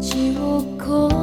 街を越